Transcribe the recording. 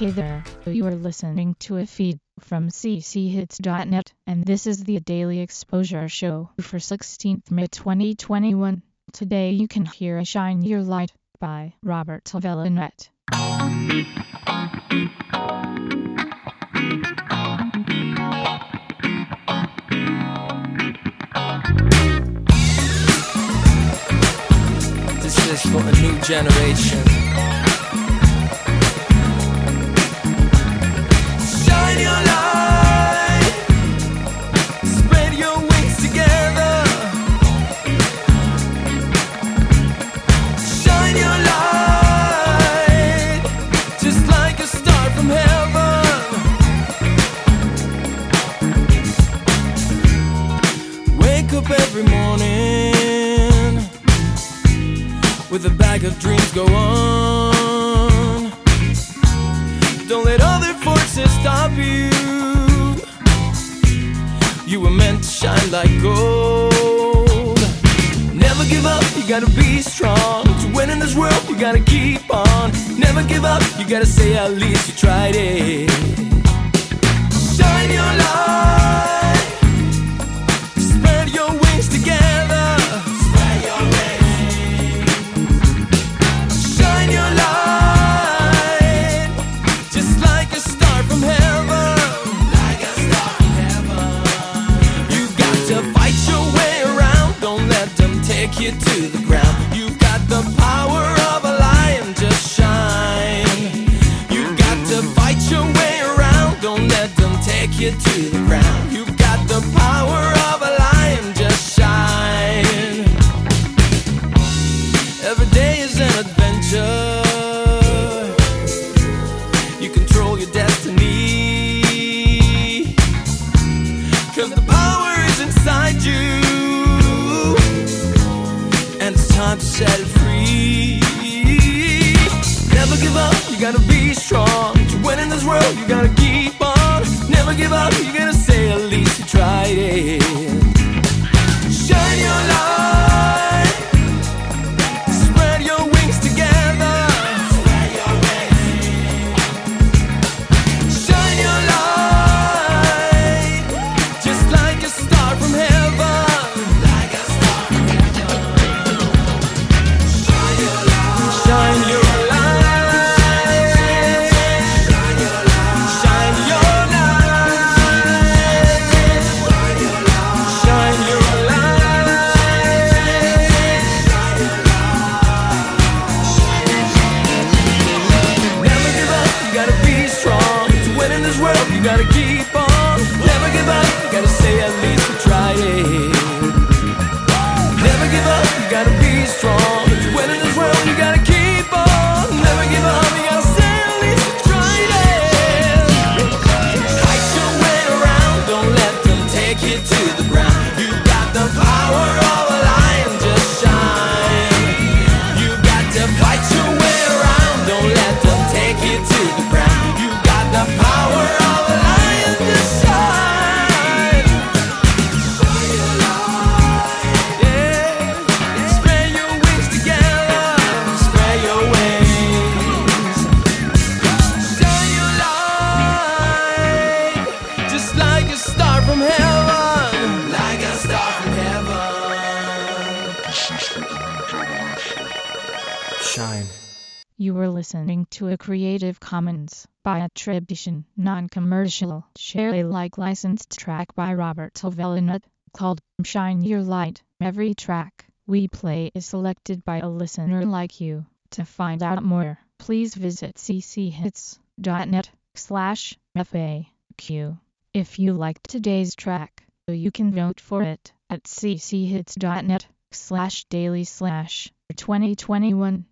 Hey there, you are listening to a feed from cchits.net, and this is the Daily Exposure Show for 16th May 2021. Today you can hear a Shine Your Light by Robert Velinet. This is for a new generation. Every morning with a bag of dreams go on. Don't let other forces stop you. You were meant to shine like gold. Never give up, you gotta be strong. To win in this world, you gotta keep on. Never give up, you gotta say at least you tried it. You to the ground. You've got the power of a lion. Just shine. Every day is an adventure. You control your destiny. Cause the power is inside you. And it's time to set it free. Never give up, you gotta be strong. To win in this world, you gotta keep. Never give up, you gotta say at least you tried it. You gotta keep on. Never give up, you gotta say at least we tried it. Never give up, you gotta be strong. To win in this world, you gotta keep on. Never give up, you gotta say at least you tried it. Fight your way around, don't let them take you to the ground. Shine. You were listening to a Creative Commons by attribution, non-commercial, share Alike licensed track by Robert Velinet, called Shine Your Light. Every track we play is selected by a listener like you. To find out more, please visit cchits.net slash FAQ. If you liked today's track, you can vote for it at cchits.net slash daily slash 2021